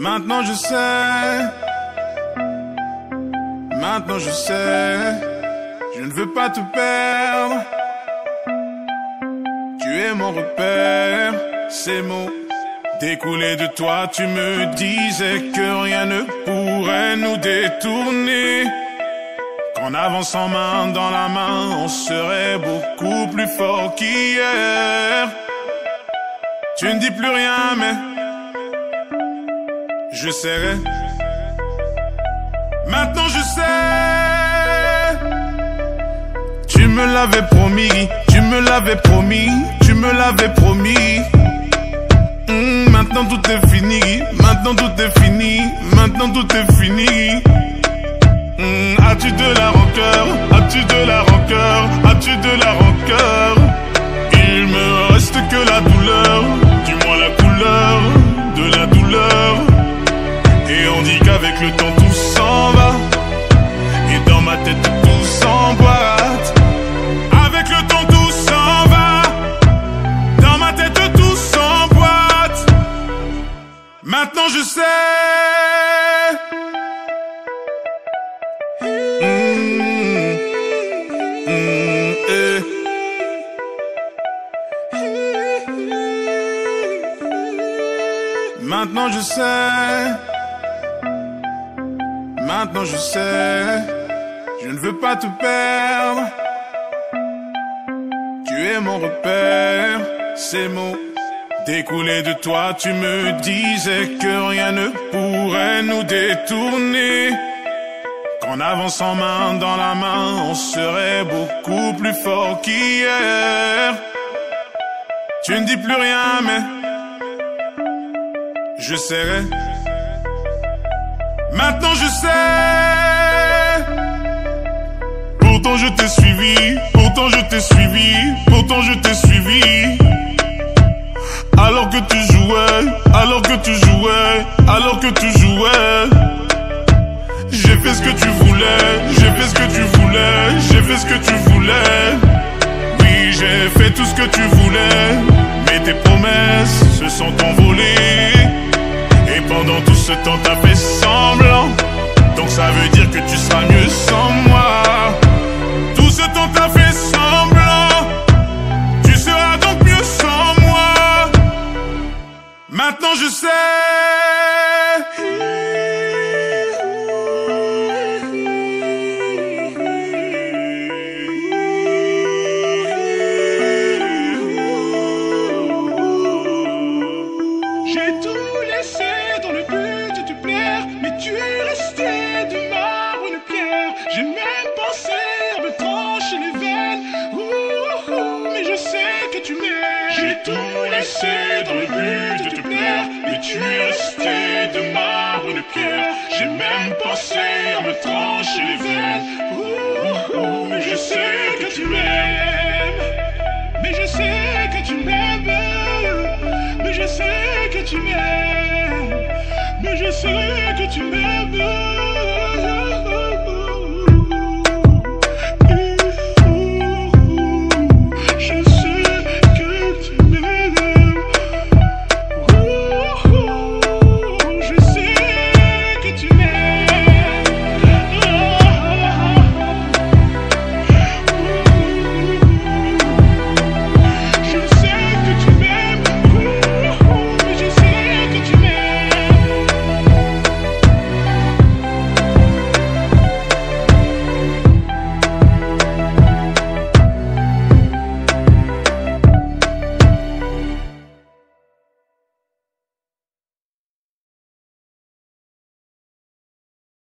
Maintenant je sais. Maintenant je sais. Je ne veux pas te perdre. Tu es mon repère. Ces mots découlés de toi, tu me disais que rien ne pourrait nous détourner. Qu'en avançant main dans la main, on serait beaucoup plus fort qu'hier. Tu ne dis plus rien, mais je serai. Maintenant je sais. Tu me l'avais promis, tu me l'avais promis, tu me l'avais promis. Hmm, maintenant tout est fini, maintenant tout est fini, maintenant tout est fini. Hmm, as-tu de la rancœur, as-tu de la rancœur, as-tu de la rancœur? Il me Maintenant je sais. Maintenant je sais. Je ne veux pas te perdre. Tu es mon repère. Ces mots découlés de toi, tu me disais que rien ne pourrait nous détourner. Qu'en avançant main dans la main, on serait beaucoup plus fort qu'hier. Tu ne dis plus rien, mais je serai. Maintenant je sais. Pourtant je t'ai suivi, pourtant je t'ai suivi, pourtant je t'ai suivi. Alors que tu jouais, alors que tu jouais, alors que tu jouais. J'ai fait ce que tu voulais, j'ai fait ce que tu voulais, j'ai fait ce que tu voulais. Oui, j'ai fait tout ce que tu voulais, mais tes promesses se sont envolées. Et pendant tout ce temps, t'as fait semblant. Donc ça veut dire que tu seras mieux sans moi. Tout ce temps, t'as fait semblant. J'ai tout laissé dans le but de te plaire, mais tu es resté de marbre une pierre. J'ai même pensé à me trancher les veines, ouh, ouh, mais je sais que tu m'aimes. J'ai tout laissé resté de marbre une pierre. J'ai même pensé à me trancher les veines, mais je sais que tu m'aimes. Mais je sais que tu m'aimes. Mais je sais que tu m'aimes. Mais je sais que tu m'aimes.